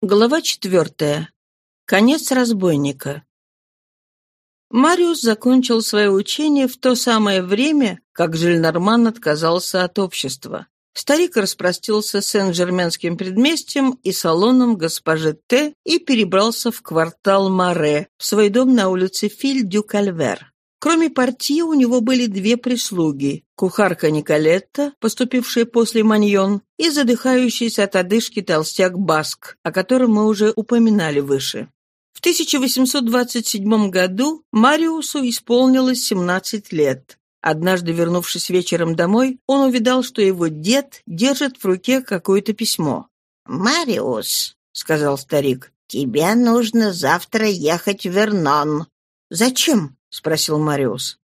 Глава четвертая. Конец разбойника. Мариус закончил свое учение в то самое время, как Жильнарман отказался от общества. Старик распростился с Сен-Жерменским предместьем и салоном госпожи Т. и перебрался в квартал Маре, в свой дом на улице Филь-дю-Кальвер. Кроме партии у него были две прислуги – кухарка Николетта, поступившая после Маньон, и задыхающийся от одышки толстяк Баск, о котором мы уже упоминали выше. В 1827 году Мариусу исполнилось 17 лет. Однажды, вернувшись вечером домой, он увидал, что его дед держит в руке какое-то письмо. «Мариус», — сказал старик, — «тебе нужно завтра ехать в Вернон». «Зачем?» — спросил Мариус.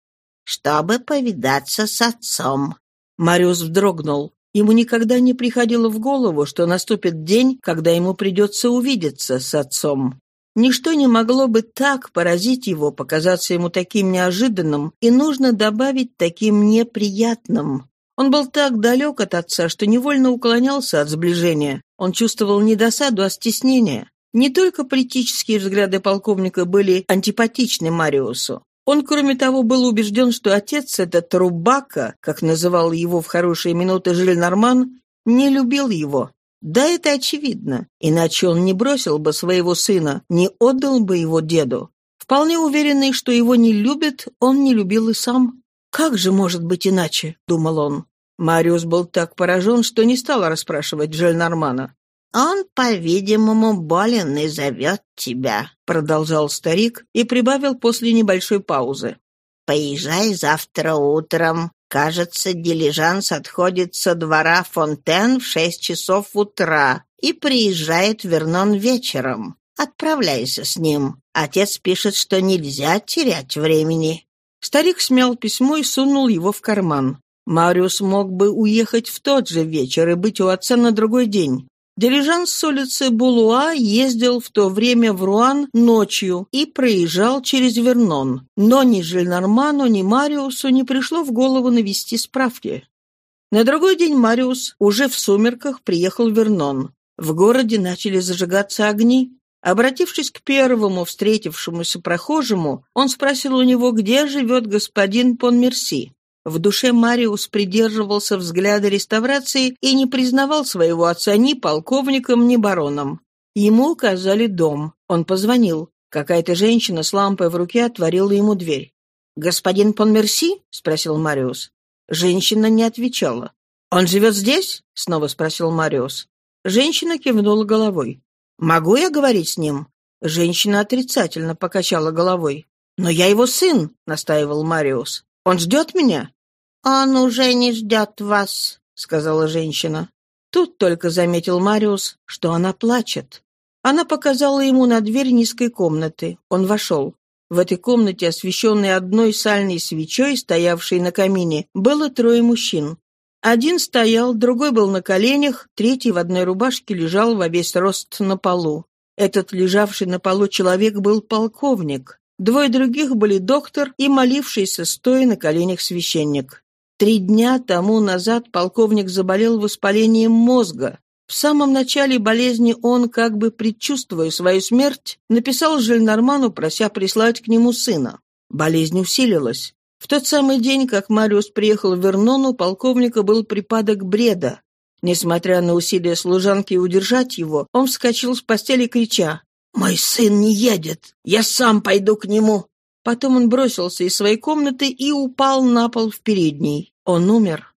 «Чтобы повидаться с отцом». Мариус вздрогнул. Ему никогда не приходило в голову, что наступит день, когда ему придется увидеться с отцом. Ничто не могло бы так поразить его, показаться ему таким неожиданным, и нужно добавить таким неприятным. Он был так далек от отца, что невольно уклонялся от сближения. Он чувствовал не досаду, а стеснение. Не только политические взгляды полковника были антипатичны Мариусу. Он, кроме того, был убежден, что отец этот Рубака, как называл его в хорошие минуты Жильнарман, не любил его. Да, это очевидно, иначе он не бросил бы своего сына, не отдал бы его деду. Вполне уверенный, что его не любят, он не любил и сам. «Как же может быть иначе?» — думал он. Мариус был так поражен, что не стал расспрашивать Жельнармана. «Он, по-видимому, болен и зовет тебя», — продолжал старик и прибавил после небольшой паузы. «Поезжай завтра утром. Кажется, дилижанс отходит со двора Фонтен в шесть часов утра и приезжает Вернон вечером. Отправляйся с ним. Отец пишет, что нельзя терять времени». Старик смял письмо и сунул его в карман. Мариус мог бы уехать в тот же вечер и быть у отца на другой день. Дирижанс с улицы Булуа ездил в то время в Руан ночью и проезжал через Вернон, но ни Жильнарману, ни Мариусу не пришло в голову навести справки. На другой день Мариус уже в сумерках приехал в Вернон. В городе начали зажигаться огни. Обратившись к первому встретившемуся прохожему, он спросил у него, где живет господин Понмерси. В душе Мариус придерживался взгляда реставрации и не признавал своего отца ни полковником, ни бароном. Ему указали дом. Он позвонил. Какая-то женщина с лампой в руке отворила ему дверь. «Господин Понмерси?» — спросил Мариус. Женщина не отвечала. «Он живет здесь?» — снова спросил Мариус. Женщина кивнула головой. «Могу я говорить с ним?» Женщина отрицательно покачала головой. «Но я его сын», — настаивал Мариус. «Он ждет меня?» «Он уже не ждет вас», — сказала женщина. Тут только заметил Мариус, что она плачет. Она показала ему на дверь низкой комнаты. Он вошел. В этой комнате, освещенной одной сальной свечой, стоявшей на камине, было трое мужчин. Один стоял, другой был на коленях, третий в одной рубашке лежал во весь рост на полу. Этот лежавший на полу человек был полковник. Двое других были доктор и молившийся, стоя на коленях священник. Три дня тому назад полковник заболел воспалением мозга. В самом начале болезни он, как бы предчувствуя свою смерть, написал Жильнарману, прося прислать к нему сына. Болезнь усилилась. В тот самый день, как Мариус приехал в Вернон, у полковника был припадок бреда. Несмотря на усилия служанки удержать его, он вскочил с постели, крича «Мой сын не едет! Я сам пойду к нему!» Потом он бросился из своей комнаты и упал на пол в передней. Он умер.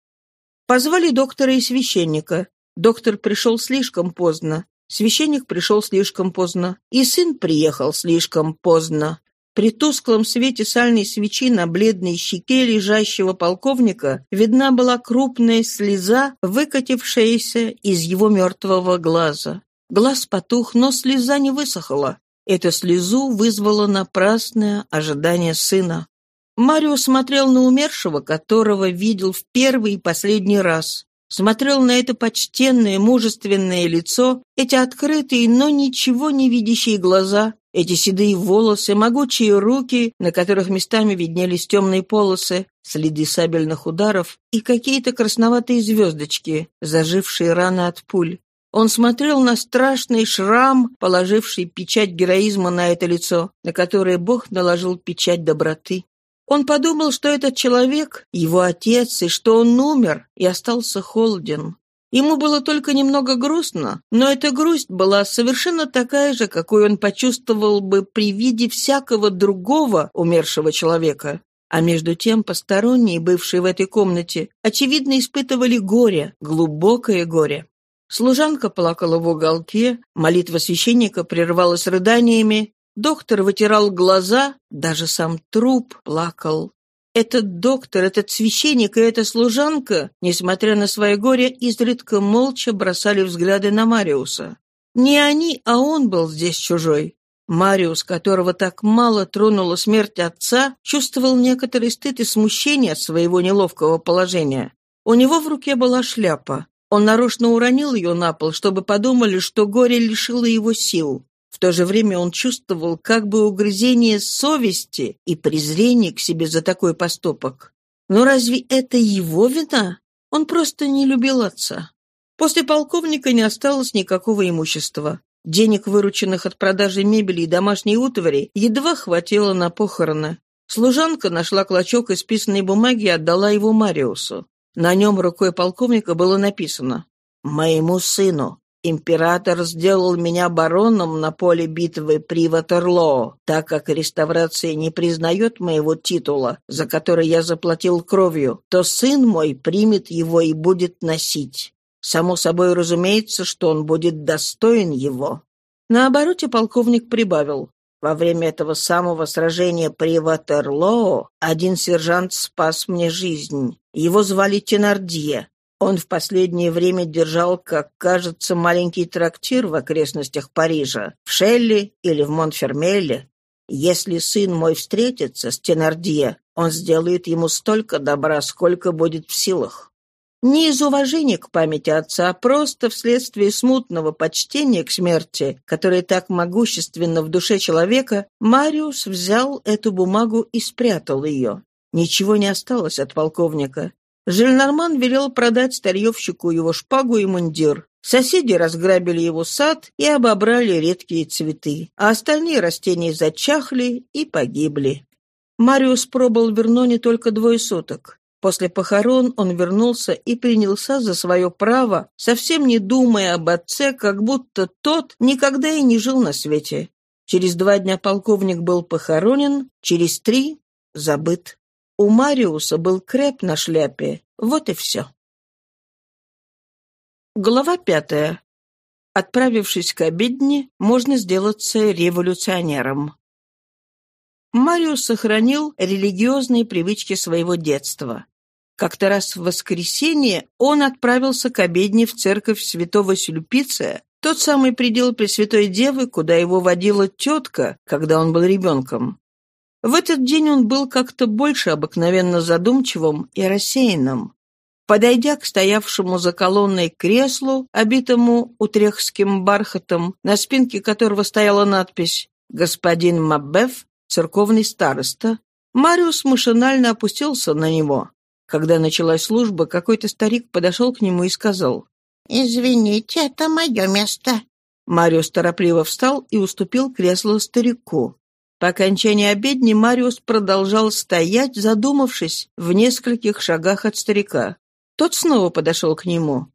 Позвали доктора и священника. Доктор пришел слишком поздно. Священник пришел слишком поздно. И сын приехал слишком поздно. При тусклом свете сальной свечи на бледной щеке лежащего полковника видна была крупная слеза, выкатившаяся из его мертвого глаза. Глаз потух, но слеза не высохла. Эту слезу вызвало напрасное ожидание сына. Марио смотрел на умершего, которого видел в первый и последний раз. Смотрел на это почтенное, мужественное лицо, эти открытые, но ничего не видящие глаза, эти седые волосы, могучие руки, на которых местами виднелись темные полосы, следы сабельных ударов и какие-то красноватые звездочки, зажившие раны от пуль. Он смотрел на страшный шрам, положивший печать героизма на это лицо, на которое Бог наложил печать доброты. Он подумал, что этот человек — его отец, и что он умер и остался холоден. Ему было только немного грустно, но эта грусть была совершенно такая же, какой он почувствовал бы при виде всякого другого умершего человека. А между тем посторонние, бывшие в этой комнате, очевидно испытывали горе, глубокое горе. Служанка плакала в уголке, молитва священника прервалась рыданиями, доктор вытирал глаза, даже сам труп плакал. Этот доктор, этот священник и эта служанка, несмотря на свое горе, изредка молча бросали взгляды на Мариуса. Не они, а он был здесь чужой. Мариус, которого так мало тронула смерть отца, чувствовал некоторый стыд и смущение от своего неловкого положения. У него в руке была шляпа. Он нарочно уронил ее на пол, чтобы подумали, что горе лишило его сил. В то же время он чувствовал как бы угрызение совести и презрение к себе за такой поступок. Но разве это его вина? Он просто не любил отца. После полковника не осталось никакого имущества. Денег, вырученных от продажи мебели и домашней утвари, едва хватило на похороны. Служанка нашла клочок исписанной бумаги и отдала его Мариусу. На нем рукой полковника было написано «Моему сыну. Император сделал меня бароном на поле битвы при Ватерлоо, так как реставрация не признает моего титула, за который я заплатил кровью, то сын мой примет его и будет носить. Само собой разумеется, что он будет достоин его». На обороте полковник прибавил. Во время этого самого сражения при Ватерлоо один сержант спас мне жизнь. Его звали Тенардье. Он в последнее время держал, как кажется, маленький трактир в окрестностях Парижа, в Шелли или в Монфермеле. Если сын мой встретится с Тенардье, он сделает ему столько добра, сколько будет в силах. Не из уважения к памяти отца, а просто вследствие смутного почтения к смерти, которое так могущественно в душе человека, Мариус взял эту бумагу и спрятал ее. Ничего не осталось от полковника. Жильнарман велел продать старьевщику его шпагу и мундир. Соседи разграбили его сад и обобрали редкие цветы, а остальные растения зачахли и погибли. Мариус пробыл в Верноне только двое суток. После похорон он вернулся и принялся за свое право, совсем не думая об отце, как будто тот никогда и не жил на свете. Через два дня полковник был похоронен, через три — забыт. У Мариуса был креп на шляпе. Вот и все. Глава пятая. Отправившись к обедне, можно сделаться революционером. Мариус сохранил религиозные привычки своего детства. Как-то раз в воскресенье он отправился к обедне в церковь святого Сюльпиция, тот самый предел Пресвятой Девы, куда его водила тетка, когда он был ребенком. В этот день он был как-то больше обыкновенно задумчивым и рассеянным. Подойдя к стоявшему за колонной креслу, обитому утрехским бархатом, на спинке которого стояла надпись «Господин Маббеф, церковный староста, Мариус машинально опустился на него. Когда началась служба, какой-то старик подошел к нему и сказал, «Извините, это мое место». Мариус торопливо встал и уступил кресло старику. По окончании обедни Мариус продолжал стоять, задумавшись, в нескольких шагах от старика. Тот снова подошел к нему.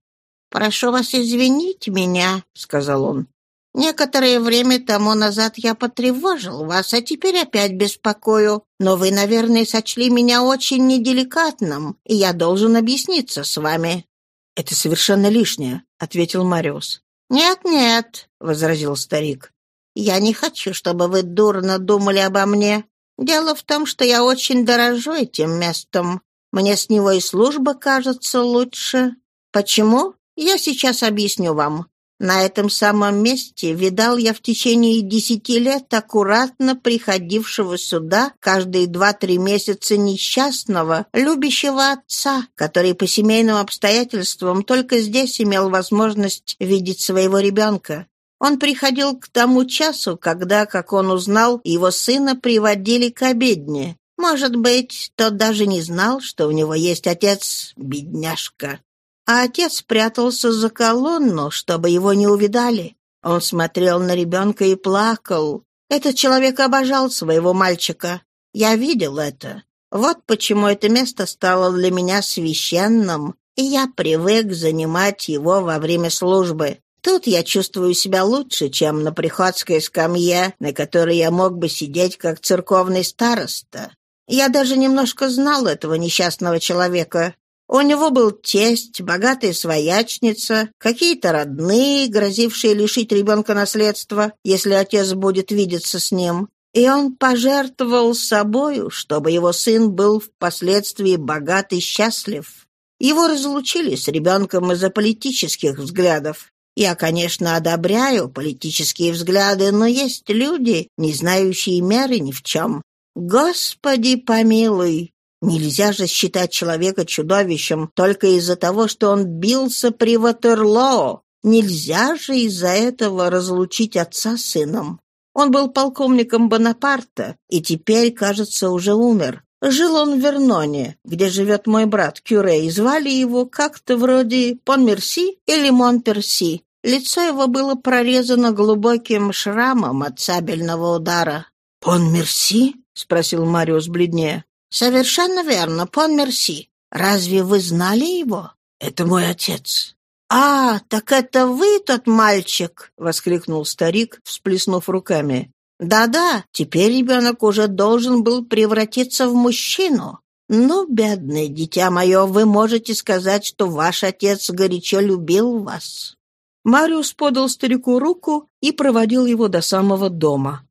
«Прошу вас извинить меня», — сказал он. Некоторое время тому назад я потревожил вас, а теперь опять беспокою. Но вы, наверное, сочли меня очень неделикатным, и я должен объясниться с вами». «Это совершенно лишнее», — ответил Мариус. «Нет-нет», — возразил старик. «Я не хочу, чтобы вы дурно думали обо мне. Дело в том, что я очень дорожу этим местом. Мне с него и служба кажется лучше. Почему? Я сейчас объясню вам. На этом самом месте видал я в течение десяти лет аккуратно приходившего сюда каждые два-три месяца несчастного, любящего отца, который по семейным обстоятельствам только здесь имел возможность видеть своего ребенка. Он приходил к тому часу, когда, как он узнал, его сына приводили к обедне. Может быть, тот даже не знал, что у него есть отец, бедняжка. А отец прятался за колонну, чтобы его не увидали. Он смотрел на ребенка и плакал. Этот человек обожал своего мальчика. Я видел это. Вот почему это место стало для меня священным, и я привык занимать его во время службы. Тут я чувствую себя лучше, чем на приходской скамье, на которой я мог бы сидеть как церковный староста. Я даже немножко знал этого несчастного человека. У него был тесть, богатая своячница, какие-то родные, грозившие лишить ребенка наследства, если отец будет видеться с ним. И он пожертвовал собою, чтобы его сын был впоследствии богат и счастлив. Его разлучили с ребенком из-за политических взглядов. Я, конечно, одобряю политические взгляды, но есть люди, не знающие меры ни в чем. Господи помилуй! Нельзя же считать человека чудовищем только из-за того, что он бился при Ватерлоо. Нельзя же из-за этого разлучить отца с сыном. Он был полковником Бонапарта и теперь, кажется, уже умер. Жил он в Верноне, где живет мой брат Кюре, и звали его как-то вроде Понмерси или Монперси. Лицо его было прорезано глубоким шрамом от сабельного удара. «Понмерси?» — спросил Мариус бледнее. «Совершенно верно, Понмерси. Разве вы знали его?» «Это мой отец». «А, так это вы тот мальчик!» — воскликнул старик, всплеснув руками. Да-да, теперь ребенок уже должен был превратиться в мужчину. Ну, бедное дитя мое, вы можете сказать, что ваш отец горячо любил вас». Мариус подал старику руку и проводил его до самого дома.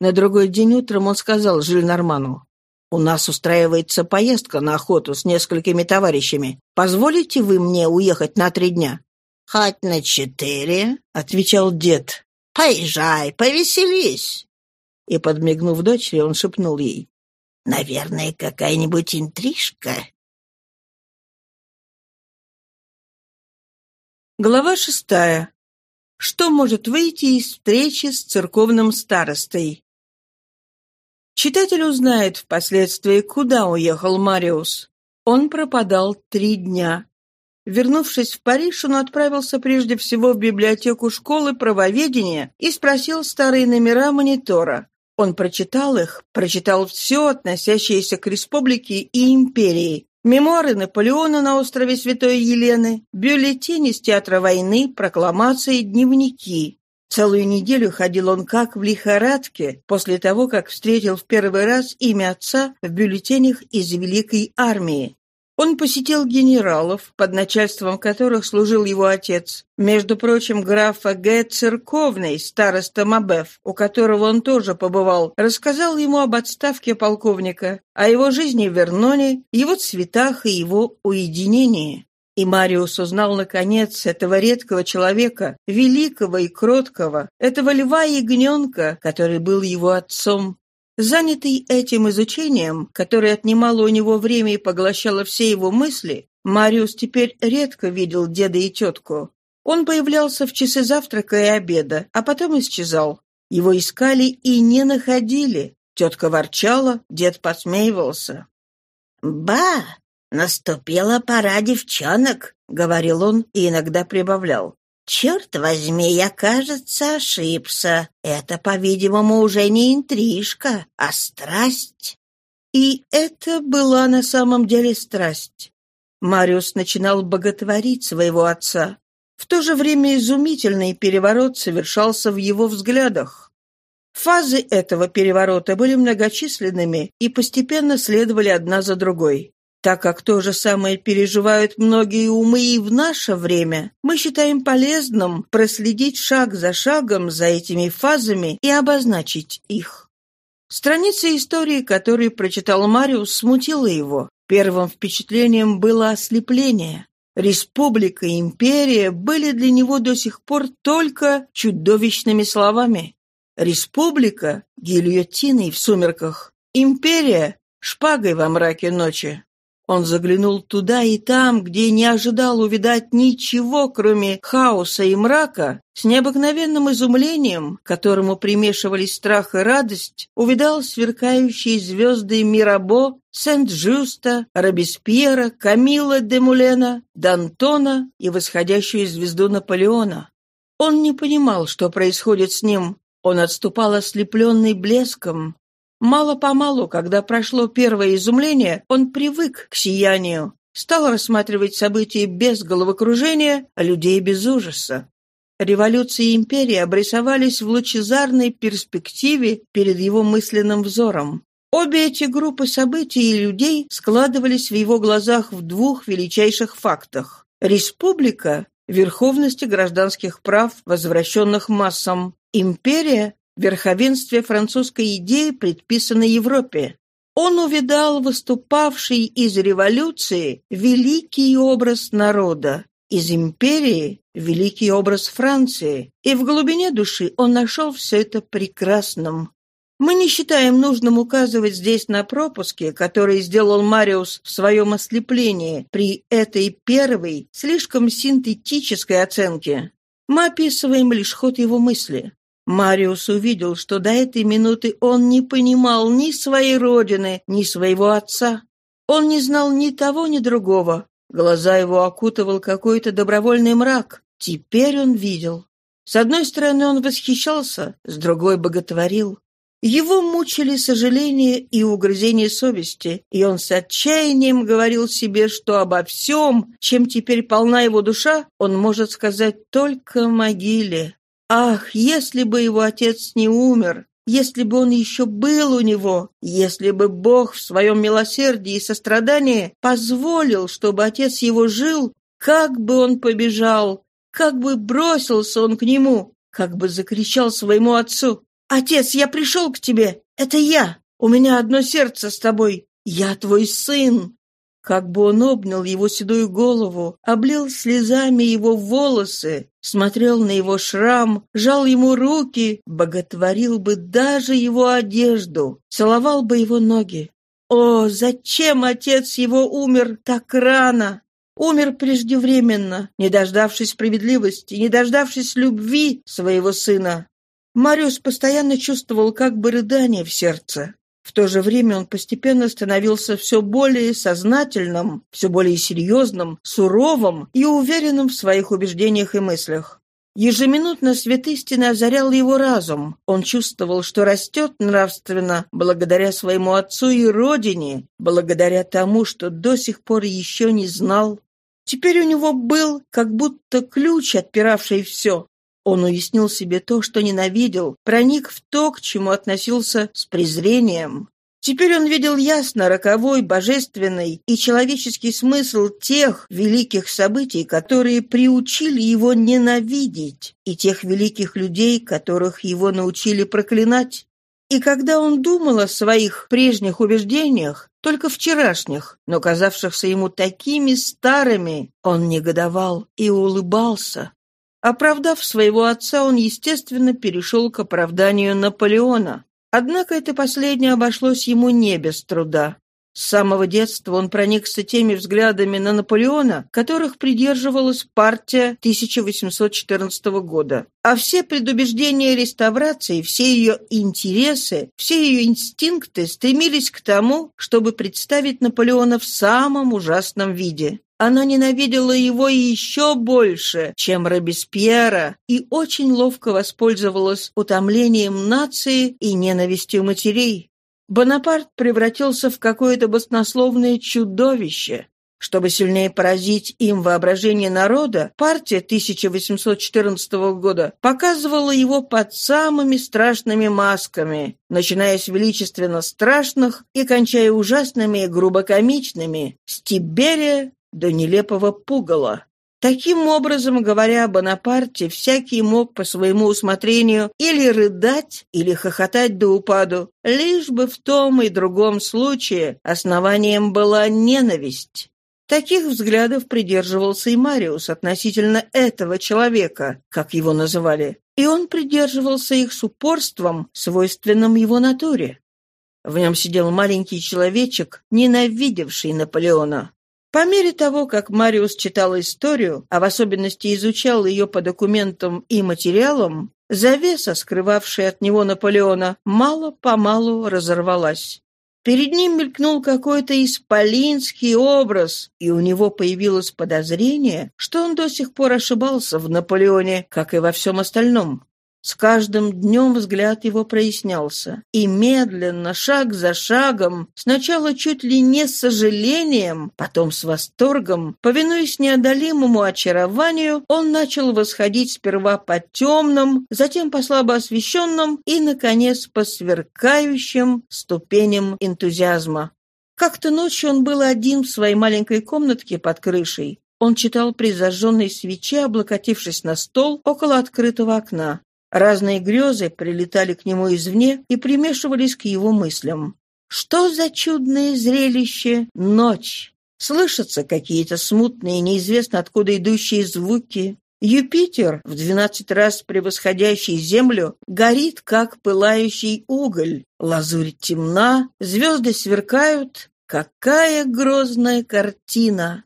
На другой день утром он сказал Жильнарману, «У нас устраивается поездка на охоту с несколькими товарищами. Позволите вы мне уехать на три дня?» «Хоть на четыре», — отвечал дед. «Поезжай, повеселись. И, подмигнув дочери, он шепнул ей. «Наверное, какая-нибудь интрижка?» Глава шестая. Что может выйти из встречи с церковным старостой? Читатель узнает впоследствии, куда уехал Мариус. Он пропадал три дня. Вернувшись в Париж, он отправился прежде всего в библиотеку школы правоведения и спросил старые номера монитора. Он прочитал их, прочитал все, относящееся к республике и империи. Мемуары Наполеона на острове Святой Елены, бюллетени с театра войны, прокламации, дневники. Целую неделю ходил он как в лихорадке, после того, как встретил в первый раз имя отца в бюллетенях из Великой армии. Он посетил генералов, под начальством которых служил его отец. Между прочим, графа Г. Церковный, староста Мабеф, у которого он тоже побывал, рассказал ему об отставке полковника, о его жизни в Верноне, его цветах и его уединении. И Мариус узнал, наконец, этого редкого человека, великого и кроткого, этого льва и ягненка, который был его отцом. Занятый этим изучением, которое отнимало у него время и поглощало все его мысли, Мариус теперь редко видел деда и тетку. Он появлялся в часы завтрака и обеда, а потом исчезал. Его искали и не находили. Тетка ворчала, дед посмеивался. «Ба, наступила пора девчонок», — говорил он и иногда прибавлял. «Черт возьми, я, кажется, ошибся. Это, по-видимому, уже не интрижка, а страсть». И это была на самом деле страсть. Мариус начинал боготворить своего отца. В то же время изумительный переворот совершался в его взглядах. Фазы этого переворота были многочисленными и постепенно следовали одна за другой. Так как то же самое переживают многие умы и в наше время, мы считаем полезным проследить шаг за шагом за этими фазами и обозначить их. Страница истории, которую прочитал Мариус, смутила его. Первым впечатлением было ослепление. Республика и империя были для него до сих пор только чудовищными словами. Республика — гильотиной в сумерках, империя — шпагой во мраке ночи. Он заглянул туда и там, где не ожидал увидать ничего, кроме хаоса и мрака, с необыкновенным изумлением, которому примешивались страх и радость, увидал сверкающие звезды Мирабо, Сент-Жюста, Робеспьера, Камила де Мулена, Д'Антона и восходящую звезду Наполеона. Он не понимал, что происходит с ним. Он отступал ослепленный блеском, Мало-помалу, когда прошло первое изумление, он привык к сиянию, стал рассматривать события без головокружения, а людей без ужаса. Революции и империи обрисовались в лучезарной перспективе перед его мысленным взором. Обе эти группы событий и людей складывались в его глазах в двух величайших фактах. Республика – верховности гражданских прав, возвращенных массам. Империя верховенстве французской идеи, предписанной Европе. Он увидал выступавший из революции великий образ народа, из империи великий образ Франции, и в глубине души он нашел все это прекрасным. Мы не считаем нужным указывать здесь на пропуски, которые сделал Мариус в своем ослеплении при этой первой, слишком синтетической оценке. Мы описываем лишь ход его мысли. Мариус увидел, что до этой минуты он не понимал ни своей родины, ни своего отца. Он не знал ни того, ни другого. Глаза его окутывал какой-то добровольный мрак. Теперь он видел. С одной стороны, он восхищался, с другой — боготворил. Его мучили сожаление и угрызение совести, и он с отчаянием говорил себе, что обо всем, чем теперь полна его душа, он может сказать только могиле. Ах, если бы его отец не умер, если бы он еще был у него, если бы Бог в своем милосердии и сострадании позволил, чтобы отец его жил, как бы он побежал, как бы бросился он к нему, как бы закричал своему отцу, «Отец, я пришел к тебе! Это я! У меня одно сердце с тобой! Я твой сын!» Как бы он обнял его седую голову, облил слезами его волосы, смотрел на его шрам, жал ему руки, боготворил бы даже его одежду, целовал бы его ноги. О, зачем отец его умер так рано? Умер преждевременно, не дождавшись справедливости, не дождавшись любви своего сына. Мариус постоянно чувствовал как бы рыдание в сердце. В то же время он постепенно становился все более сознательным, все более серьезным, суровым и уверенным в своих убеждениях и мыслях. Ежеминутно свет истины озарял его разум. Он чувствовал, что растет нравственно благодаря своему отцу и родине, благодаря тому, что до сих пор еще не знал. Теперь у него был как будто ключ, отпиравший все. Он уяснил себе то, что ненавидел, проник в то, к чему относился с презрением. Теперь он видел ясно роковой, божественный и человеческий смысл тех великих событий, которые приучили его ненавидеть, и тех великих людей, которых его научили проклинать. И когда он думал о своих прежних убеждениях, только вчерашних, но казавшихся ему такими старыми, он негодовал и улыбался. Оправдав своего отца, он, естественно, перешел к оправданию Наполеона. Однако это последнее обошлось ему не без труда. С самого детства он проникся теми взглядами на Наполеона, которых придерживалась партия 1814 года. А все предубеждения реставрации, все ее интересы, все ее инстинкты стремились к тому, чтобы представить Наполеона в самом ужасном виде. Она ненавидела его еще больше, чем Робеспьера, и очень ловко воспользовалась утомлением нации и ненавистью матерей. Бонапарт превратился в какое-то баснословное чудовище. Чтобы сильнее поразить им воображение народа, партия 1814 года показывала его под самыми страшными масками, начиная с величественно страшных и кончая ужасными и грубокомичными, с Тиберия до нелепого пугала. Таким образом, говоря о Бонапарте, всякий мог по своему усмотрению или рыдать, или хохотать до упаду, лишь бы в том и другом случае основанием была ненависть. Таких взглядов придерживался и Мариус относительно этого человека, как его называли, и он придерживался их с упорством, свойственным его натуре. В нем сидел маленький человечек, ненавидевший Наполеона. По мере того, как Мариус читал историю, а в особенности изучал ее по документам и материалам, завеса, скрывавшая от него Наполеона, мало-помалу разорвалась. Перед ним мелькнул какой-то исполинский образ, и у него появилось подозрение, что он до сих пор ошибался в Наполеоне, как и во всем остальном. С каждым днем взгляд его прояснялся, и медленно, шаг за шагом, сначала чуть ли не с сожалением, потом с восторгом, повинуясь неодолимому очарованию, он начал восходить сперва по темным, затем по слабо освещенным и, наконец, по сверкающим ступеням энтузиазма. Как-то ночью он был один в своей маленькой комнатке под крышей. Он читал при зажженной свече, облокотившись на стол около открытого окна. Разные грезы прилетали к нему извне и примешивались к его мыслям. Что за чудное зрелище ночь! Слышатся какие-то смутные, неизвестно откуда идущие звуки. Юпитер, в двенадцать раз превосходящий Землю, горит, как пылающий уголь. Лазурь темна, звезды сверкают. Какая грозная картина!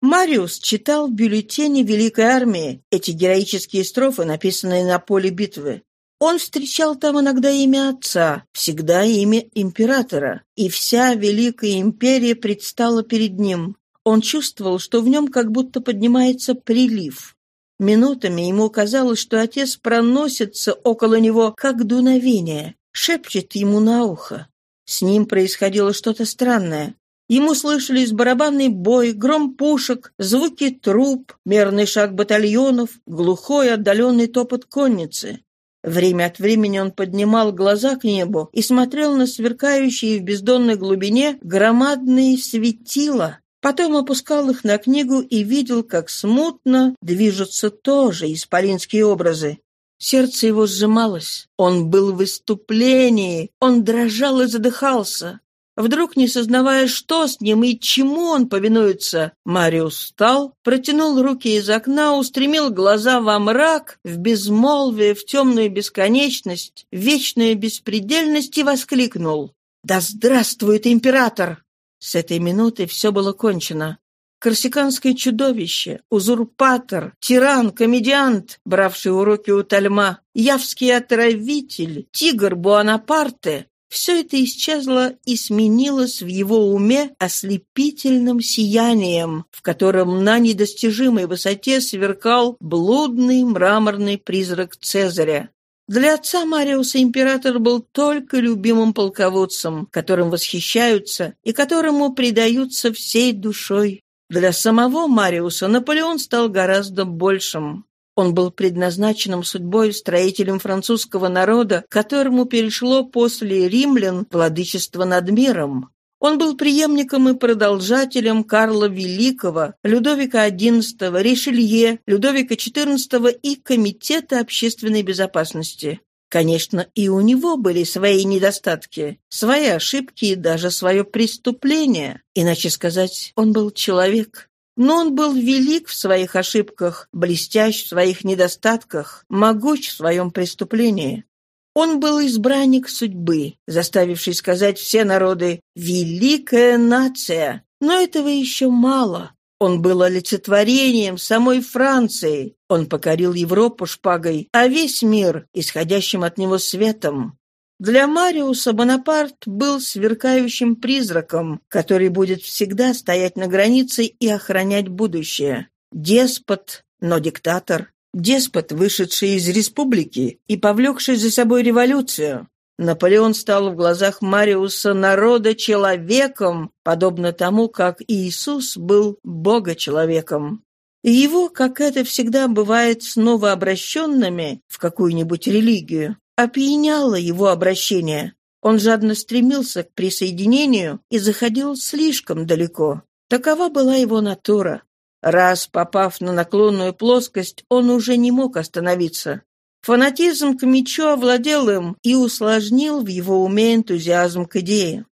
Мариус читал в бюллетене Великой Армии эти героические строфы, написанные на поле битвы. Он встречал там иногда имя отца, всегда имя императора, и вся Великая Империя предстала перед ним. Он чувствовал, что в нем как будто поднимается прилив. Минутами ему казалось, что отец проносится около него, как дуновение, шепчет ему на ухо. С ним происходило что-то странное. Ему слышались барабанный бой, гром пушек, звуки труп, мерный шаг батальонов, глухой отдаленный топот конницы. Время от времени он поднимал глаза к небу и смотрел на сверкающие в бездонной глубине громадные светила. Потом опускал их на книгу и видел, как смутно движутся тоже исполинские образы. Сердце его сжималось. Он был в выступлении. Он дрожал и задыхался. Вдруг, не сознавая, что с ним и чему он повинуется, Мариус встал, протянул руки из окна, устремил глаза во мрак, в безмолвие, в темную бесконечность, в вечную беспредельность и воскликнул. «Да здравствует император!» С этой минуты все было кончено. Корсиканское чудовище, узурпатор, тиран, комедиант, бравший уроки у Тальма, явский отравитель, тигр Буанапарте, все это исчезло и сменилось в его уме ослепительным сиянием, в котором на недостижимой высоте сверкал блудный мраморный призрак Цезаря. Для отца Мариуса император был только любимым полководцем, которым восхищаются и которому предаются всей душой. Для самого Мариуса Наполеон стал гораздо большим. Он был предназначенным судьбой строителем французского народа, которому перешло после римлян владычество над миром. Он был преемником и продолжателем Карла Великого, Людовика XI, Ришелье, Людовика XIV и Комитета общественной безопасности. Конечно, и у него были свои недостатки, свои ошибки и даже свое преступление. Иначе сказать, он был человек. Но он был велик в своих ошибках, блестящ в своих недостатках, могуч в своем преступлении. Он был избранник судьбы, заставивший сказать все народы «великая нация». Но этого еще мало. Он был олицетворением самой Франции. Он покорил Европу шпагой, а весь мир — исходящим от него светом. Для Мариуса Бонапарт был сверкающим призраком, который будет всегда стоять на границе и охранять будущее. Деспот, но диктатор. Деспот, вышедший из республики и повлекший за собой революцию. Наполеон стал в глазах Мариуса народа человеком, подобно тому, как Иисус был Бога-человеком. Его, как это всегда бывает с новообращенными в какую-нибудь религию, опьяняло его обращение. Он жадно стремился к присоединению и заходил слишком далеко. Такова была его натура. Раз попав на наклонную плоскость, он уже не мог остановиться. Фанатизм к мечу овладел им и усложнил в его уме энтузиазм к идее.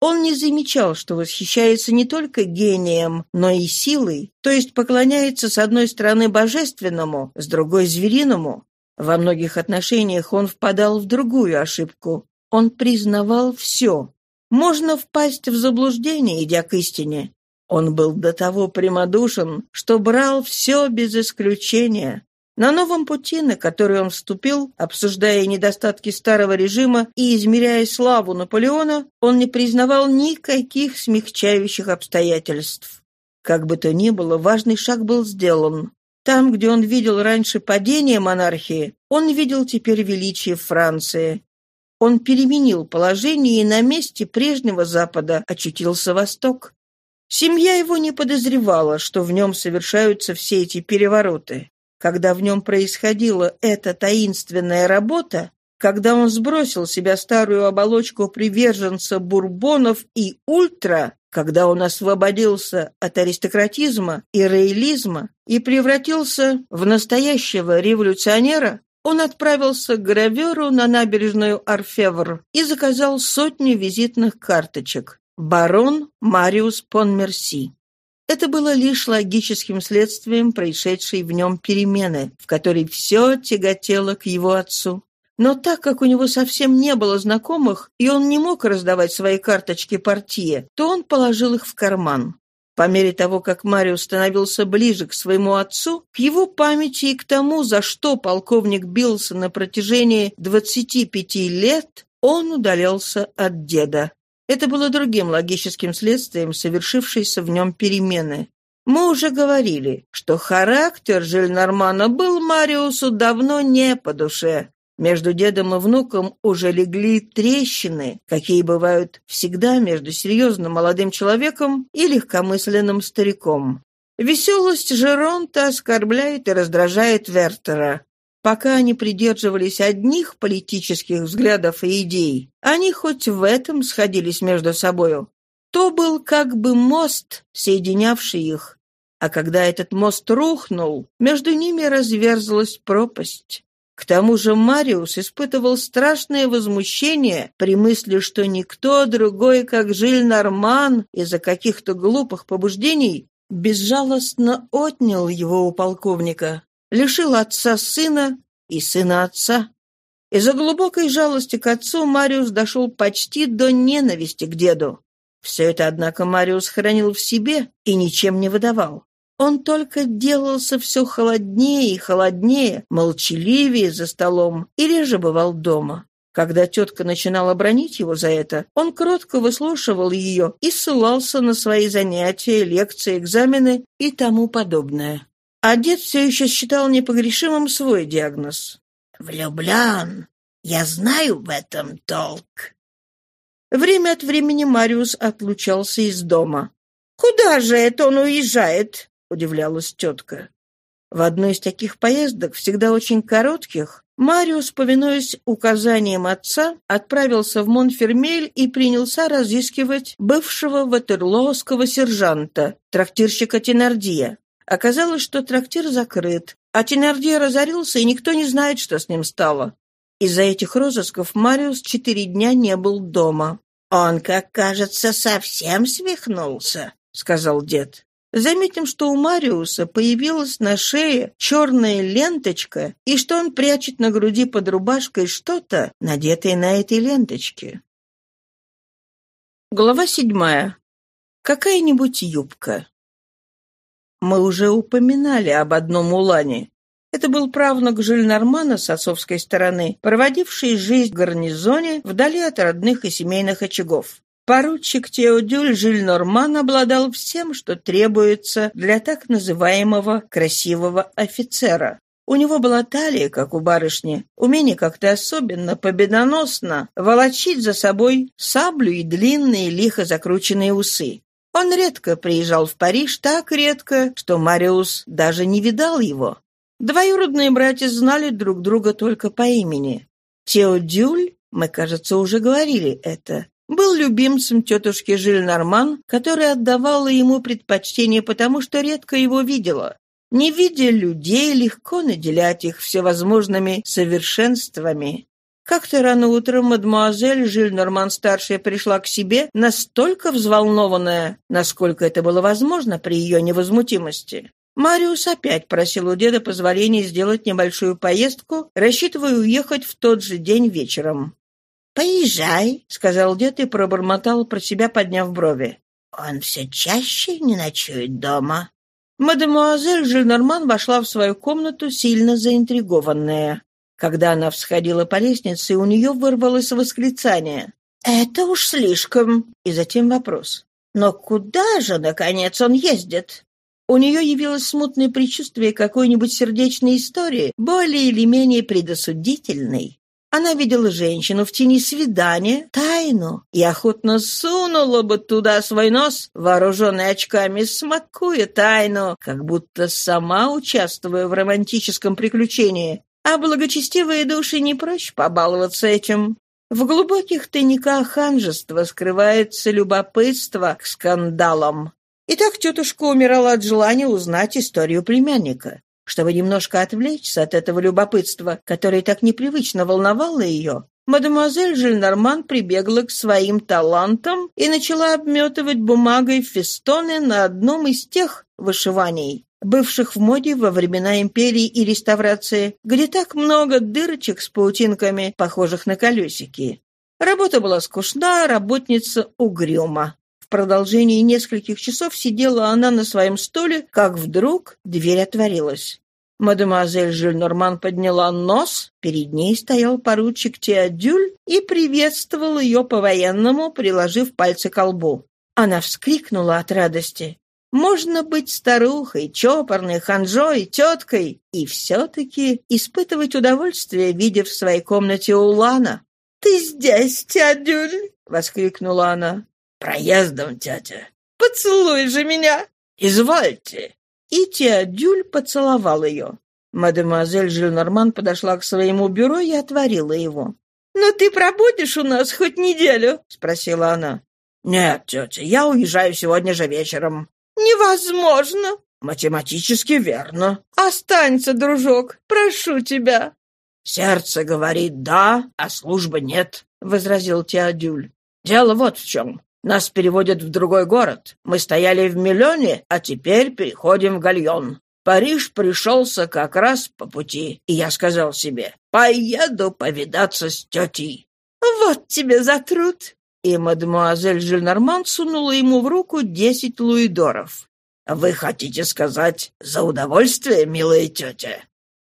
Он не замечал, что восхищается не только гением, но и силой, то есть поклоняется с одной стороны божественному, с другой — звериному. Во многих отношениях он впадал в другую ошибку. Он признавал все. можно впасть в заблуждение, идя к истине. Он был до того прямодушен, что брал все без исключения. На новом пути, на который он вступил, обсуждая недостатки старого режима и измеряя славу Наполеона, он не признавал никаких смягчающих обстоятельств. Как бы то ни было, важный шаг был сделан. Там, где он видел раньше падение монархии, он видел теперь величие Франции. Он переменил положение, и на месте прежнего Запада очутился Восток. Семья его не подозревала, что в нем совершаются все эти перевороты. Когда в нем происходила эта таинственная работа, когда он сбросил себя старую оболочку приверженца бурбонов и ультра, когда он освободился от аристократизма и рейлизма и превратился в настоящего революционера, он отправился к граверу на набережную Орфевр и заказал сотню визитных карточек. Барон Мариус Понмерси. Это было лишь логическим следствием происшедшей в нем перемены, в которой все тяготело к его отцу. Но так как у него совсем не было знакомых, и он не мог раздавать свои карточки партии, то он положил их в карман. По мере того, как Мариус становился ближе к своему отцу, к его памяти и к тому, за что полковник бился на протяжении 25 лет, он удалялся от деда. Это было другим логическим следствием совершившейся в нем перемены. Мы уже говорили, что характер Жильнормана был Мариусу давно не по душе. Между дедом и внуком уже легли трещины, какие бывают всегда между серьезным молодым человеком и легкомысленным стариком. Веселость Жеронта оскорбляет и раздражает Вертера. Пока они придерживались одних политических взглядов и идей, они хоть в этом сходились между собою. То был как бы мост, соединявший их. А когда этот мост рухнул, между ними разверзлась пропасть. К тому же Мариус испытывал страшное возмущение при мысли, что никто другой, как Жиль Норман, из-за каких-то глупых побуждений безжалостно отнял его у полковника лишил отца сына и сына отца. Из-за глубокой жалости к отцу Мариус дошел почти до ненависти к деду. Все это, однако, Мариус хранил в себе и ничем не выдавал. Он только делался все холоднее и холоднее, молчаливее за столом и реже бывал дома. Когда тетка начинала бронить его за это, он кротко выслушивал ее и ссылался на свои занятия, лекции, экзамены и тому подобное. А дед все еще считал непогрешимым свой диагноз. «Влюблен. Я знаю в этом толк». Время от времени Мариус отлучался из дома. «Куда же это он уезжает?» — удивлялась тетка. В одной из таких поездок, всегда очень коротких, Мариус, повинуясь указаниям отца, отправился в Монфермель и принялся разыскивать бывшего ватерлоовского сержанта, трактирщика Тенардия. Оказалось, что трактир закрыт, а Тенардье разорился, и никто не знает, что с ним стало. Из-за этих розысков Мариус четыре дня не был дома. «Он, как кажется, совсем свихнулся», — сказал дед. Заметим, что у Мариуса появилась на шее черная ленточка и что он прячет на груди под рубашкой что-то, надетое на этой ленточке. Глава седьмая. Какая-нибудь юбка. Мы уже упоминали об одном улане. Это был правнук Жильнормана с отцовской стороны, проводивший жизнь в гарнизоне вдали от родных и семейных очагов. Поручик Теодюль Жильнорман обладал всем, что требуется для так называемого «красивого офицера». У него была талия, как у барышни, умение как-то особенно победоносно волочить за собой саблю и длинные лихо закрученные усы. Он редко приезжал в Париж, так редко, что Мариус даже не видал его. Двоюродные братья знали друг друга только по имени. Теодюль, мы, кажется, уже говорили это, был любимцем тетушки Жиль-Норман, которая отдавала ему предпочтение потому, что редко его видела. Не видя людей, легко наделять их всевозможными совершенствами. Как-то рано утром мадемуазель Жиль-Норман-старшая пришла к себе, настолько взволнованная, насколько это было возможно при ее невозмутимости. Мариус опять просил у деда позволения сделать небольшую поездку, рассчитывая уехать в тот же день вечером. «Поезжай», — сказал дед и пробормотал про себя, подняв брови. «Он все чаще не ночует дома». Мадемуазель Жильнорман вошла в свою комнату, сильно заинтригованная. Когда она всходила по лестнице, у нее вырвалось восклицание. «Это уж слишком!» И затем вопрос. «Но куда же, наконец, он ездит?» У нее явилось смутное предчувствие какой-нибудь сердечной истории, более или менее предосудительной. Она видела женщину в тени свидания, тайну, и охотно сунула бы туда свой нос, вооруженный очками, смакуя тайну, как будто сама участвуя в романтическом приключении. А благочестивые души не прочь побаловаться этим. В глубоких тайниках ханжества скрывается любопытство к скандалам. Итак, тетушка умирала от желания узнать историю племянника. Чтобы немножко отвлечься от этого любопытства, которое так непривычно волновало ее, мадемуазель Жильнорман прибегла к своим талантам и начала обметывать бумагой фестоны на одном из тех вышиваний, бывших в моде во времена империи и реставрации, где так много дырочек с паутинками, похожих на колесики. Работа была скучна, работница угрюма продолжении нескольких часов сидела она на своем стуле, как вдруг дверь отворилась. Мадемуазель Жильнорман подняла нос, перед ней стоял поручик Теодюль и приветствовал ее по-военному, приложив пальцы к лбу. Она вскрикнула от радости. Можно быть старухой, чопорной, ханжой, теткой и все-таки испытывать удовольствие, видя в своей комнате Улана. «Ты здесь, Теодюль!» — воскликнула она. «Проездом, тетя». «Поцелуй же меня!» «Извольте». И Теодюль поцеловал ее. Мадемуазель Жильнорман подошла к своему бюро и отворила его. «Но ты пробудешь у нас хоть неделю?» — спросила она. «Нет, тетя, я уезжаю сегодня же вечером». «Невозможно!» «Математически верно». «Останься, дружок, прошу тебя». «Сердце говорит «да», а служба нет», — возразил Теодюль. «Дело вот в чем. Нас переводят в другой город. Мы стояли в Миллионе, а теперь переходим в Гальон. Париж пришелся как раз по пути, и я сказал себе, поеду повидаться с тетей. «Вот тебе за труд!» И мадемуазель Жильнорман сунула ему в руку десять луидоров. «Вы хотите сказать за удовольствие, милая тетя?»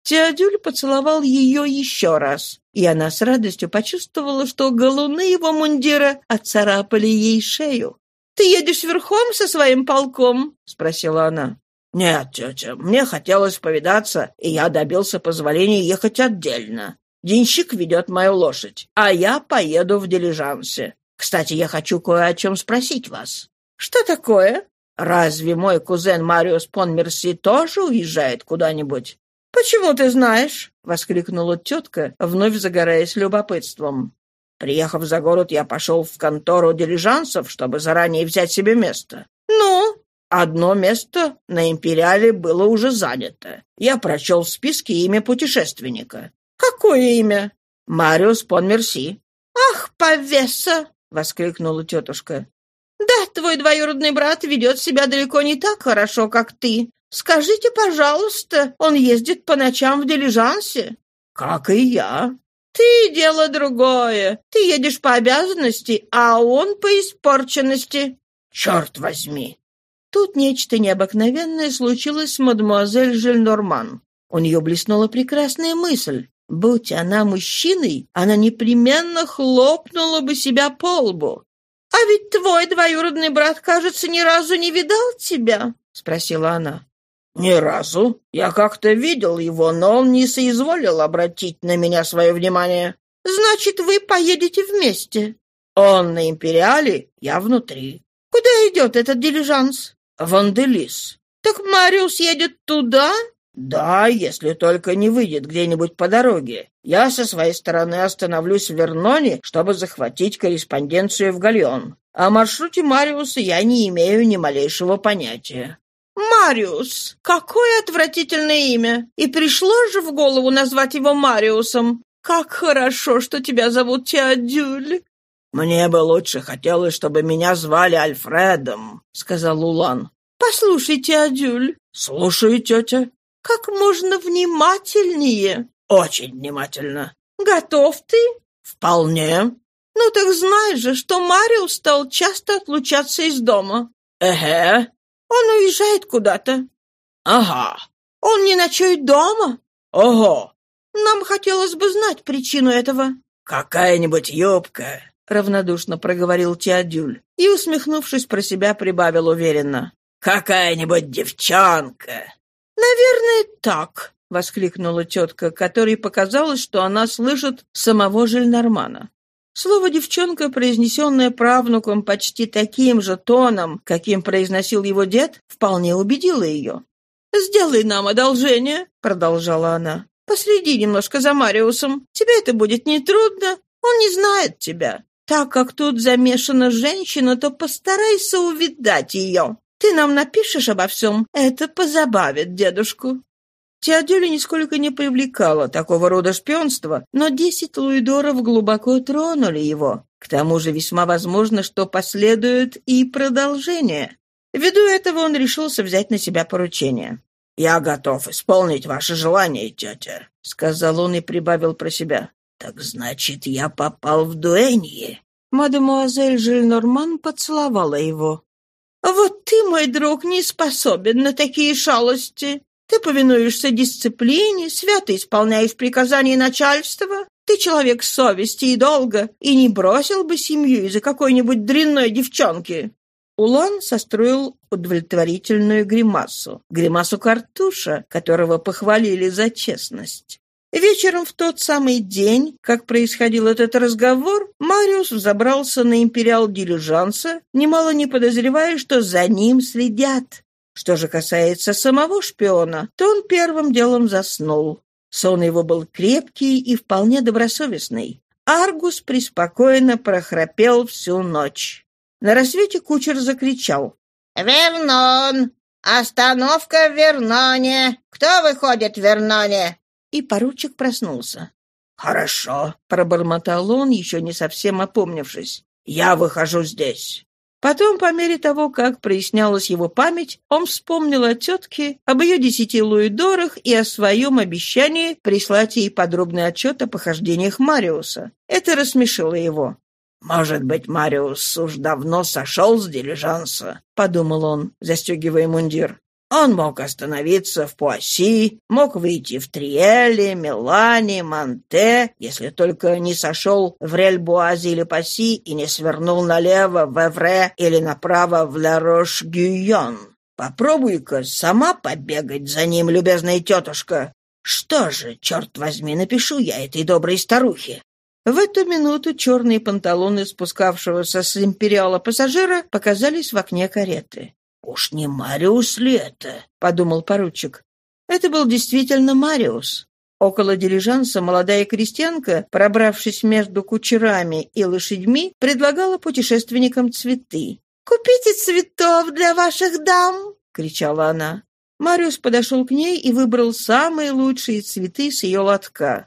Теодюль поцеловал ее еще раз, и она с радостью почувствовала, что галуны его мундира отцарапали ей шею. «Ты едешь верхом со своим полком?» — спросила она. «Нет, тетя, мне хотелось повидаться, и я добился позволения ехать отдельно. Денщик ведет мою лошадь, а я поеду в дилижансе. Кстати, я хочу кое о чем спросить вас». «Что такое?» «Разве мой кузен Мариус Понмерси тоже уезжает куда-нибудь?» «Почему ты знаешь?» — воскликнула тетка, вновь загораясь любопытством. «Приехав за город, я пошел в контору дилижансов, чтобы заранее взять себе место. Ну?» Одно место на Империале было уже занято. Я прочел в списке имя путешественника. «Какое имя?» «Мариус Понмерси». «Ах, повеса!» — воскликнула тетушка. «Да, твой двоюродный брат ведет себя далеко не так хорошо, как ты. Скажите, пожалуйста, он ездит по ночам в дилижансе?» «Как и я». «Ты дело другое. Ты едешь по обязанности, а он по испорченности». «Черт возьми!» Тут нечто необыкновенное случилось с мадемуазель Жильнорман. У нее блеснула прекрасная мысль. Будь она мужчиной, она непременно хлопнула бы себя по лбу. «А ведь твой двоюродный брат, кажется, ни разу не видал тебя?» — спросила она. «Ни разу. Я как-то видел его, но он не соизволил обратить на меня свое внимание». «Значит, вы поедете вместе?» «Он на Империале, я внутри». «Куда идет этот дилижанс?» «В Анделис». «Так Мариус едет туда?» «Да, если только не выйдет где-нибудь по дороге. Я со своей стороны остановлюсь в Верноне, чтобы захватить корреспонденцию в Гальон. О маршруте Мариуса я не имею ни малейшего понятия». Мариус! Какое отвратительное имя! И пришло же в голову назвать его Мариусом. Как хорошо, что тебя зовут Теодюль!» «Мне бы лучше хотелось, чтобы меня звали Альфредом», — сказал Улан. «Послушай, Теодюль». «Слушаю, тетя». «Как можно внимательнее». «Очень внимательно». «Готов ты?» «Вполне». «Ну так знаешь же, что Мариус стал часто отлучаться из дома». «Эге». «Он уезжает куда-то». «Ага». «Он не ночует дома». «Ого». «Нам хотелось бы знать причину этого». «Какая-нибудь юбка», — равнодушно проговорил Теодюль и, усмехнувшись про себя, прибавил уверенно. «Какая-нибудь девчонка». «Наверное, так», — воскликнула тетка, которой показалось, что она слышит самого Жильнормана. Слово «девчонка», произнесенное правнуком почти таким же тоном, каким произносил его дед, вполне убедило ее. «Сделай нам одолжение», — продолжала она. «Последи немножко за Мариусом. Тебе это будет нетрудно. Он не знает тебя. Так как тут замешана женщина, то постарайся увидать ее. Ты нам напишешь обо всем. Это позабавит дедушку». Теодюля нисколько не привлекала такого рода шпионства, но десять луидоров глубоко тронули его. К тому же весьма возможно, что последует и продолжение. Ввиду этого он решился взять на себя поручение. «Я готов исполнить ваше желание, тетя», — сказал он и прибавил про себя. «Так значит, я попал в дуэнье?» Мадемуазель Жильнорман поцеловала его. «Вот ты, мой друг, не способен на такие шалости. Ты повинуешься дисциплине, свято исполняешь приказания начальства. Ты человек совести и долга, и не бросил бы семью из-за какой-нибудь дрянной девчонки». Улан состроил удовлетворительную гримасу, гримасу картуша, которого похвалили за честность. Вечером в тот самый день, как происходил этот разговор, Мариус взобрался на империал дилижанса, немало не подозревая, что за ним следят. Что же касается самого шпиона, то он первым делом заснул. Сон его был крепкий и вполне добросовестный. Аргус преспокойно прохрапел всю ночь. На рассвете кучер закричал. «Вернон! Остановка в Верноне! Кто выходит в Верноне?» И поручик проснулся. «Хорошо», — пробормотал он, еще не совсем опомнившись. «Я выхожу здесь». Потом, по мере того, как прояснялась его память, он вспомнил о тетке, об ее десяти луидорах и о своем обещании прислать ей подробный отчет о похождениях Мариуса. Это рассмешило его. «Может быть, Мариус уж давно сошел с дилижанса», — подумал он, застегивая мундир. Он мог остановиться в Пуасси, мог выйти в Триэле, Милане, Монте, если только не сошел в Рельбуази или Пасси и не свернул налево в Эвре или направо в Ла-Рош-Гюйон. Попробуй-ка сама побегать за ним, любезная тетушка. Что же, черт возьми, напишу я этой доброй старухе. В эту минуту черные панталоны спускавшегося с империала пассажира показались в окне кареты. «Уж не Мариус ли это?» — подумал поручик. Это был действительно Мариус. Около дилижанса молодая крестьянка, пробравшись между кучерами и лошадьми, предлагала путешественникам цветы. «Купите цветов для ваших дам!» — кричала она. Мариус подошел к ней и выбрал самые лучшие цветы с ее лотка.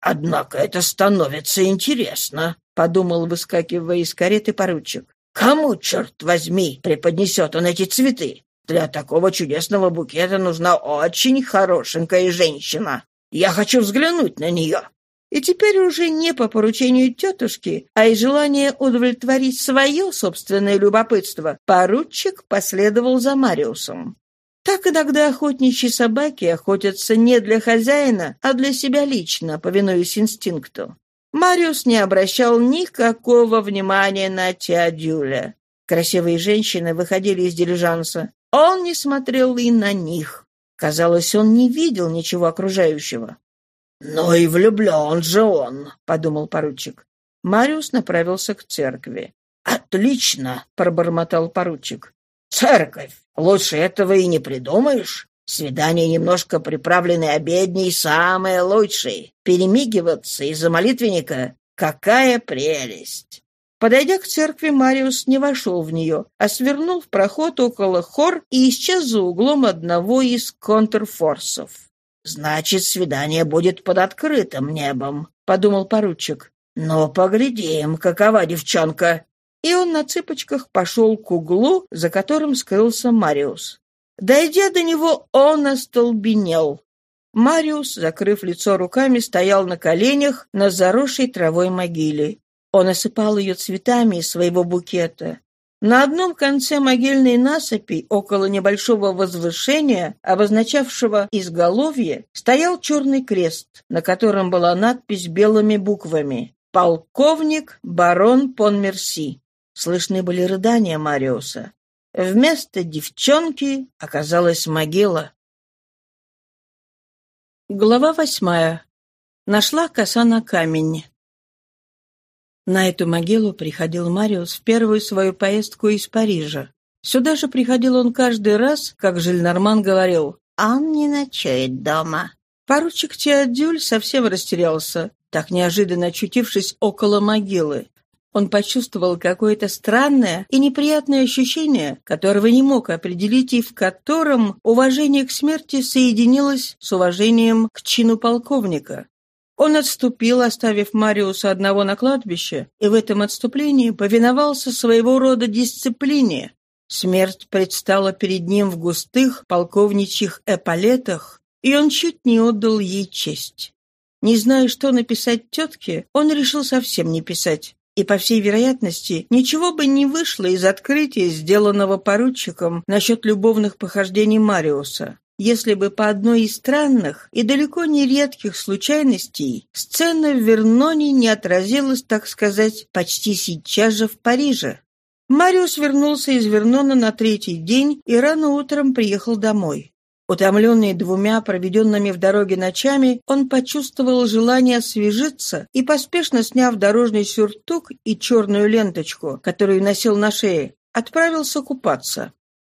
«Однако это становится интересно», — подумал, выскакивая из кареты поручик. Кому, черт возьми, преподнесет он эти цветы? Для такого чудесного букета нужна очень хорошенькая женщина. Я хочу взглянуть на нее». И теперь уже не по поручению тетушки, а из желания удовлетворить свое собственное любопытство, поручик последовал за Мариусом. Так иногда охотничьи собаки охотятся не для хозяина, а для себя лично, повинуясь инстинкту. Мариус не обращал никакого внимания на Теодюля. Красивые женщины выходили из дилижанса. Он не смотрел и на них. Казалось, он не видел ничего окружающего. «Ну и влюблен же он», — подумал поручик. Мариус направился к церкви. «Отлично!» — пробормотал поручик. «Церковь! Лучше этого и не придумаешь. Свидание немножко приправленное обедней самое лучшее. Перемигиваться из-за молитвенника — какая прелесть!» Подойдя к церкви, Мариус не вошел в нее, а свернул в проход около хор и исчез за углом одного из контрфорсов. «Значит, свидание будет под открытым небом», — подумал поручик. «Но поглядим, какова девчонка». И он на цыпочках пошел к углу, за которым скрылся Мариус. Дойдя до него, он остолбенел. Мариус, закрыв лицо руками, стоял на коленях на заросшей травой могиле. Он осыпал ее цветами из своего букета. На одном конце могильной насыпи, около небольшого возвышения, обозначавшего изголовье, стоял черный крест, на котором была надпись белыми буквами «Полковник барон Понмерси». Слышны были рыдания Мариуса. Вместо девчонки оказалась могила. Глава восьмая. Нашла коса на камень. На эту могилу приходил Мариус в первую свою поездку из Парижа. Сюда же приходил он каждый раз, как Жильнарман говорил, «Он не ночует дома». Поручик Теодюль совсем растерялся, так неожиданно очутившись около могилы. Он почувствовал какое-то странное и неприятное ощущение, которого не мог определить и в котором уважение к смерти соединилось с уважением к чину полковника. Он отступил, оставив Мариуса одного на кладбище, и в этом отступлении повиновался своего рода дисциплине. Смерть предстала перед ним в густых полковничьих эполетах, и он чуть не отдал ей честь. Не зная, что написать тетке, он решил совсем не писать. И, по всей вероятности, ничего бы не вышло из открытия, сделанного поручиком насчет любовных похождений Мариуса если бы по одной из странных и далеко не редких случайностей сцена в Верноне не отразилась, так сказать, почти сейчас же в Париже. Мариус вернулся из Вернона на третий день и рано утром приехал домой. Утомленный двумя проведенными в дороге ночами, он почувствовал желание освежиться и, поспешно сняв дорожный сюртук и черную ленточку, которую носил на шее, отправился купаться.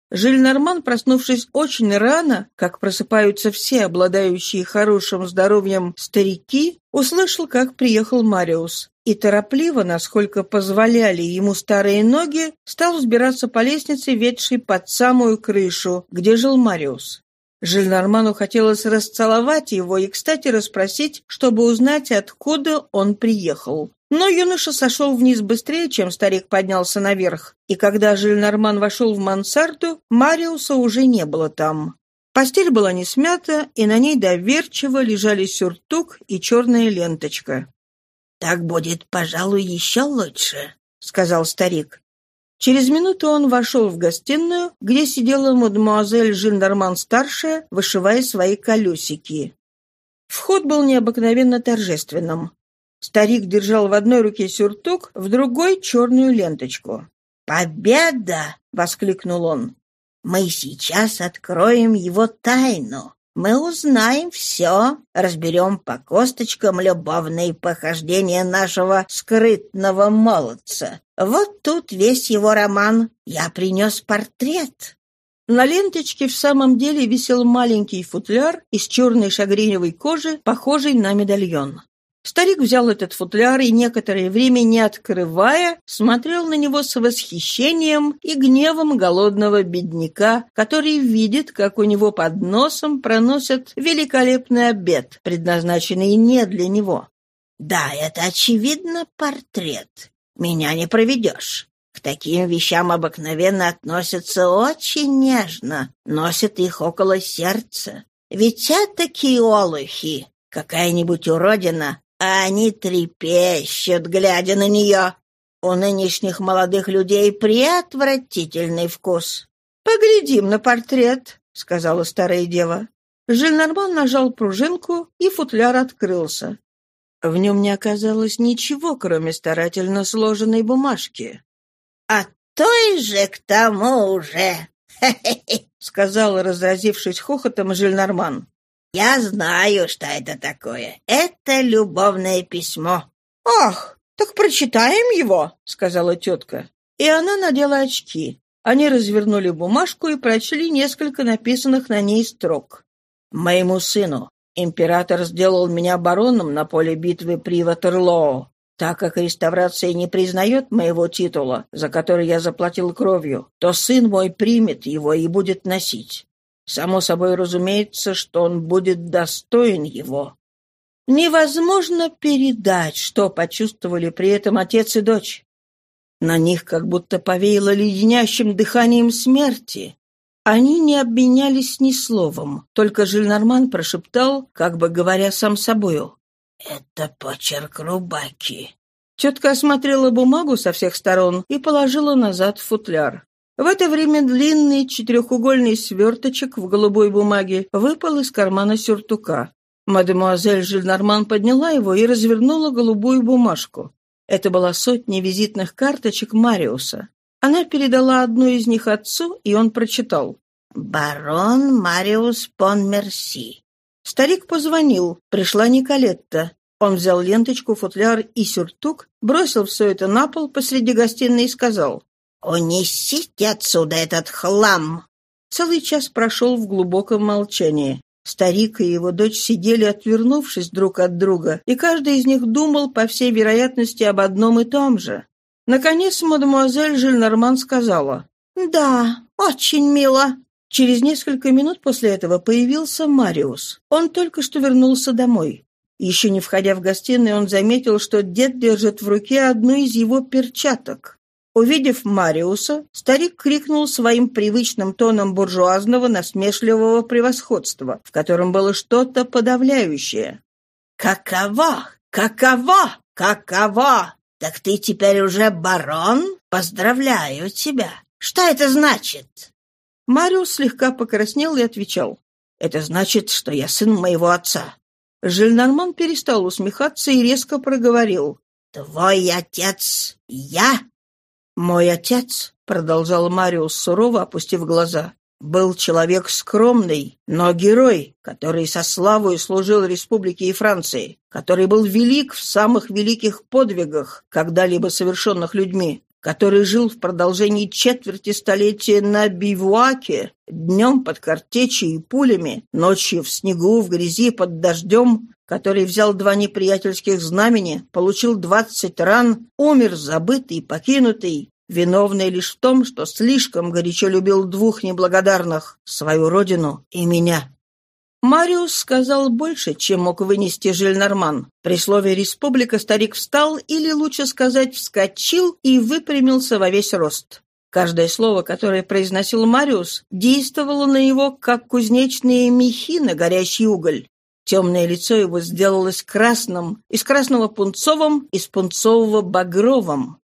Жильнарман, проснувшись очень рано, как просыпаются все обладающие хорошим здоровьем старики, услышал, как приехал Мариус, и торопливо, насколько позволяли ему старые ноги, стал взбираться по лестнице, ведшей под самую крышу, где жил Мариус. Жильнарману хотелось расцеловать его и, кстати, расспросить, чтобы узнать, откуда он приехал. Но юноша сошел вниз быстрее, чем старик поднялся наверх, и когда Жильнарман вошел в мансарду, Мариуса уже не было там. Постель была не смята, и на ней доверчиво лежали сюртук и черная ленточка. «Так будет, пожалуй, еще лучше», — сказал старик. Через минуту он вошел в гостиную, где сидела мадемуазель Жильнарман-старшая, вышивая свои колесики. Вход был необыкновенно торжественным. Старик держал в одной руке сюртук, в другой — черную ленточку. «Победа!» — воскликнул он. «Мы сейчас откроем его тайну. Мы узнаем все, разберем по косточкам любовные похождения нашего скрытного молодца. Вот тут весь его роман. Я принес портрет». На ленточке в самом деле висел маленький футляр из черной шагреневой кожи, похожий на медальон. Старик взял этот футляр и некоторое время, не открывая, смотрел на него с восхищением и гневом голодного бедняка, который видит, как у него под носом проносят великолепный обед, предназначенный не для него. «Да, это, очевидно, портрет. Меня не проведешь. К таким вещам обыкновенно относятся очень нежно, носят их около сердца. Ведь это киолухи, какая-нибудь уродина, а они трепещут, глядя на нее. У нынешних молодых людей преотвратительный вкус. «Поглядим на портрет», — сказала старая дева. Жильнарман нажал пружинку, и футляр открылся. В нем не оказалось ничего, кроме старательно сложенной бумажки. «А той же к тому же!» — сказал, разразившись хохотом, Жильнарман. «Я знаю, что это такое. Это любовное письмо». «Ах, так прочитаем его», — сказала тетка. И она надела очки. Они развернули бумажку и прочли несколько написанных на ней строк. «Моему сыну. Император сделал меня бароном на поле битвы при Ватерлоо. Так как реставрация не признает моего титула, за который я заплатил кровью, то сын мой примет его и будет носить. Само собой разумеется, что он будет достоин его. Невозможно передать, что почувствовали при этом отец и дочь. На них как будто повеяло леденящим дыханием смерти. Они не обменялись ни словом, только Жильнарман прошептал, как бы говоря сам собою. «Это почерк Рубаки». Тетка осмотрела бумагу со всех сторон и положила назад футляр. В это время длинный четырехугольный сверточек в голубой бумаге выпал из кармана сюртука. Мадемуазель Жильнарман подняла его и развернула голубую бумажку. Это была сотня визитных карточек Мариуса. Она передала одну из них отцу, и он прочитал. «Барон Мариус Понмерси». Старик позвонил. Пришла Николетта. Он взял ленточку, футляр и сюртук, бросил все это на пол посреди гостиной и сказал. «Унесите отсюда этот хлам!» Целый час прошел в глубоком молчании. Старик и его дочь сидели, отвернувшись друг от друга, и каждый из них думал, по всей вероятности, об одном и том же. Наконец, мадемуазель Жильнарман сказала. «Да, очень мило». Через несколько минут после этого появился Мариус. Он только что вернулся домой. Еще не входя в гостиную, он заметил, что дед держит в руке одну из его перчаток. Увидев Мариуса, старик крикнул своим привычным тоном буржуазного насмешливого превосходства, в котором было что-то подавляющее. «Каково? Каково? Каково? Так ты теперь уже барон? Поздравляю тебя! Что это значит?» Мариус слегка покраснел и отвечал. «Это значит, что я сын моего отца». Жильнарман перестал усмехаться и резко проговорил. «Твой отец я?» «Мой отец», — продолжал Мариус сурово, опустив глаза, «был человек скромный, но герой, который со славой служил республике и Франции, который был велик в самых великих подвигах, когда-либо совершенных людьми, который жил в продолжении четверти столетия на бивуаке, днем под картечью и пулями, ночью в снегу, в грязи, под дождем, который взял два неприятельских знамени, получил двадцать ран, умер забытый, покинутый, виновный лишь в том, что слишком горячо любил двух неблагодарных, свою родину и меня. Мариус сказал больше, чем мог вынести Жильнарман. При слове «республика» старик встал, или, лучше сказать, вскочил и выпрямился во весь рост. Каждое слово, которое произносил Мариус, действовало на него, как кузнечные мехи на горящий уголь. Темное лицо его сделалось красным, из красного пунцовым, из пунцового багровым.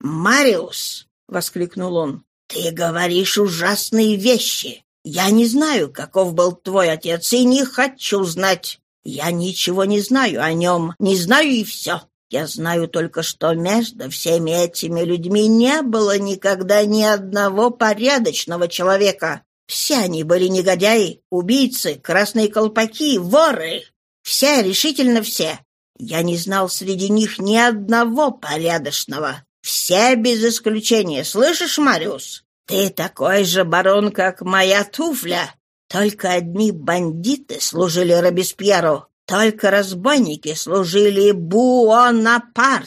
«Мариус!» — воскликнул он. «Ты говоришь ужасные вещи. Я не знаю, каков был твой отец, и не хочу знать. Я ничего не знаю о нем, не знаю и все. Я знаю только, что между всеми этими людьми не было никогда ни одного порядочного человека. Все они были негодяи, убийцы, красные колпаки, воры. Все, решительно все. Я не знал среди них ни одного порядочного. Все без исключения. Слышишь, Мариус? Ты такой же барон, как моя туфля. Только одни бандиты служили Робеспьеру. Только разбойники служили Буонапарте.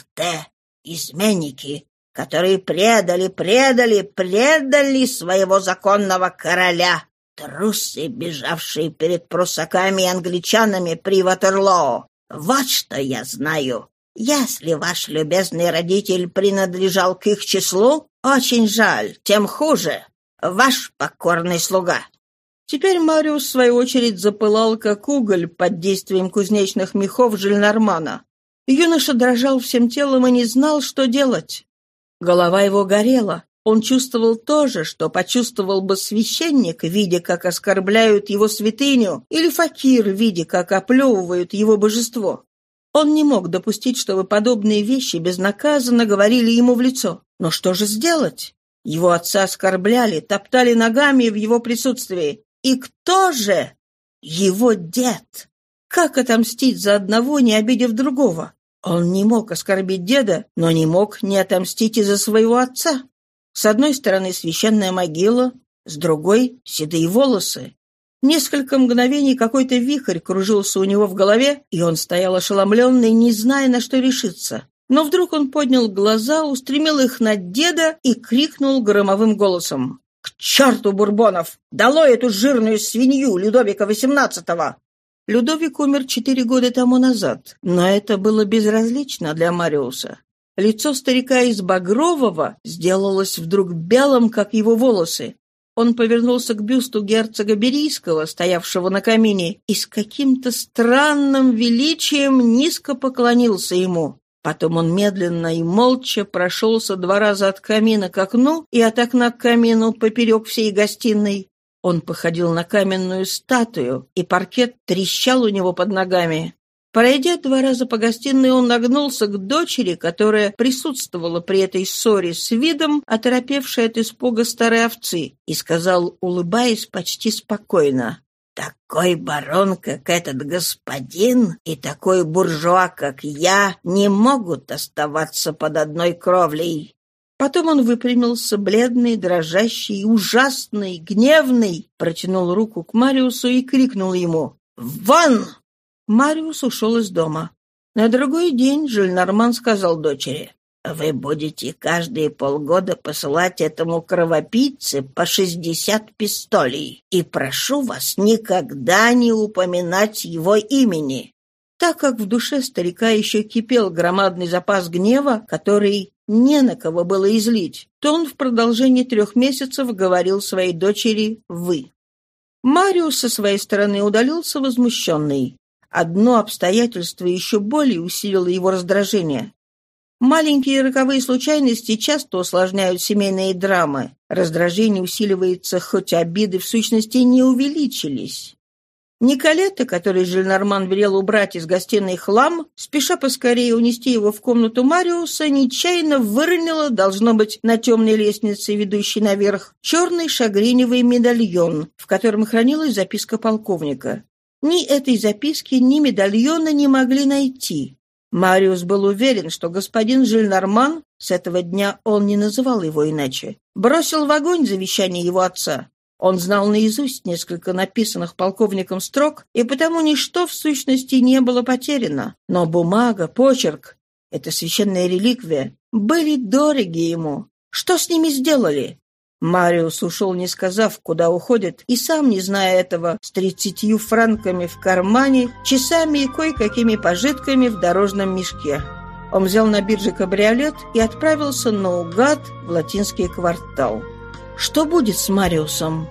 Изменники, которые предали, предали, предали своего законного короля. Трусы, бежавшие перед прусаками и англичанами при Ватерлоо. Вот что я знаю. Если ваш любезный родитель принадлежал к их числу, очень жаль, тем хуже. Ваш покорный слуга. Теперь Мариус, в свою очередь, запылал, как уголь, под действием кузнечных мехов Жильнармана. Юноша дрожал всем телом и не знал, что делать. Голова его горела. Он чувствовал то же, что почувствовал бы священник, видя, как оскорбляют его святыню, или факир, видя, как оплевывают его божество. Он не мог допустить, чтобы подобные вещи безнаказанно говорили ему в лицо. Но что же сделать? Его отца оскорбляли, топтали ногами в его присутствии. И кто же? Его дед. Как отомстить за одного, не обидев другого? Он не мог оскорбить деда, но не мог не отомстить и за своего отца. С одной стороны священная могила, с другой — седые волосы. Несколько мгновений какой-то вихрь кружился у него в голове, и он стоял ошеломленный, не зная, на что решиться. Но вдруг он поднял глаза, устремил их на деда и крикнул громовым голосом. «К черту, Бурбонов! Долой эту жирную свинью Людовика XVIII!» Людовик умер четыре года тому назад, но это было безразлично для Мариуса. Лицо старика из багрового сделалось вдруг белым, как его волосы. Он повернулся к бюсту герцога Берийского, стоявшего на камине, и с каким-то странным величием низко поклонился ему. Потом он медленно и молча прошелся два раза от камина к окну и от окна к камину поперек всей гостиной. Он походил на каменную статую, и паркет трещал у него под ногами. Пройдя два раза по гостиной, он нагнулся к дочери, которая присутствовала при этой ссоре с видом, оторопевшей от испуга старой овцы, и сказал, улыбаясь почти спокойно, «Такой барон, как этот господин, и такой буржуа, как я, не могут оставаться под одной кровлей». Потом он выпрямился, бледный, дрожащий, ужасный, гневный, протянул руку к Мариусу и крикнул ему «Вон!». Мариус ушел из дома. На другой день Жильнарман сказал дочери вы будете каждые полгода посылать этому кровопийце по шестьдесят пистолей, и прошу вас никогда не упоминать его имени». Так как в душе старика еще кипел громадный запас гнева, который не на кого было излить, то он в продолжении трех месяцев говорил своей дочери «вы». Мариус со своей стороны удалился возмущенный. Одно обстоятельство еще более усилило его раздражение. Маленькие роковые случайности часто усложняют семейные драмы. Раздражение усиливается, хоть обиды в сущности не увеличились. Николета, который Жильнарман велел убрать из гостиной хлам, спеша поскорее унести его в комнату Мариуса, нечаянно выронила, должно быть, на темной лестнице, ведущей наверх, черный шагреневый медальон, в котором хранилась записка полковника. Ни этой записки, ни медальона не могли найти. Мариус был уверен, что господин Жильнарман, с этого дня он не называл его иначе, бросил в огонь завещание его отца. Он знал наизусть несколько написанных полковником строк, и потому ничто в сущности не было потеряно. Но бумага, почерк — это священная реликвия — были дороги ему. Что с ними сделали? Мариус ушел, не сказав, куда уходит, и сам, не зная этого, с тридцатью франками в кармане, часами и кое-какими пожитками в дорожном мешке. Он взял на бирже кабриолет и отправился наугад в латинский квартал. Что будет с Мариусом?